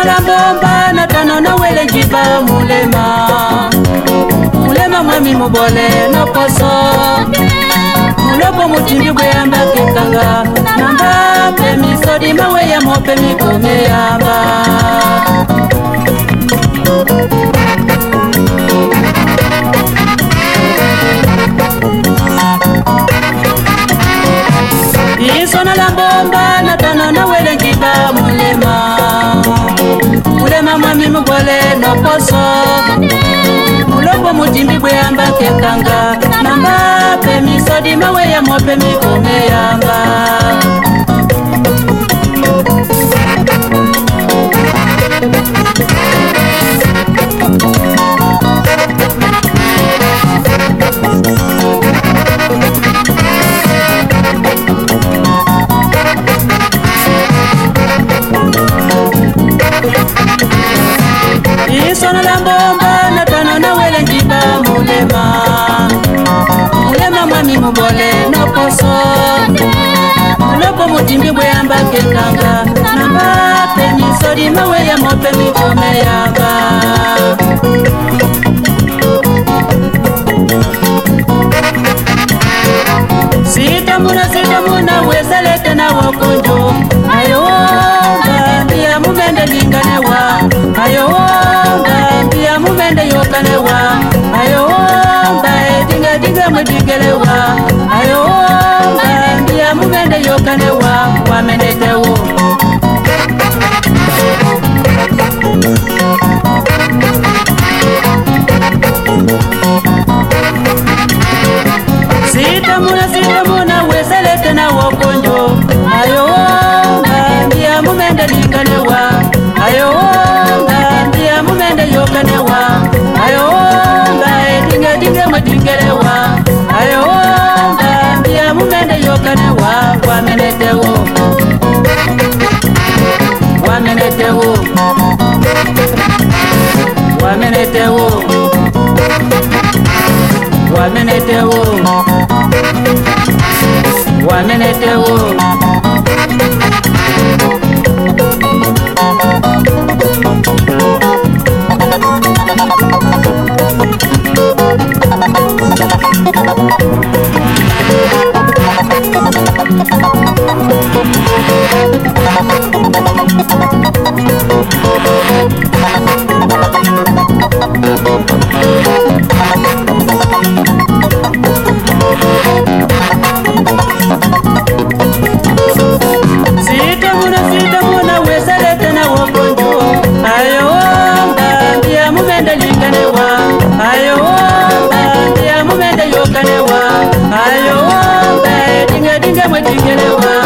isono la mbomba na tano na wele njiba mulema. Mulema mwami mubole no poso. Mulopo mutimbi gweyamba kekanga namba pe misodi maweya mope mikome yamba. Isono la mbomba na tano na wele njiba mulema mami mugole noposo. Muloko mutimbi bweyamba kekanga. Mama pe misodima weyamo pe mikome yamba tana na mbomba na tana na wele ngiba mulema mulema mwami mubole noposo lopo mutimbi bwe yambakekanga edinga dinga mwedingelewa ayowonga mbiya mumende ಮೆನೆತೆವು Edinga dinga mwedingelewa ayowonga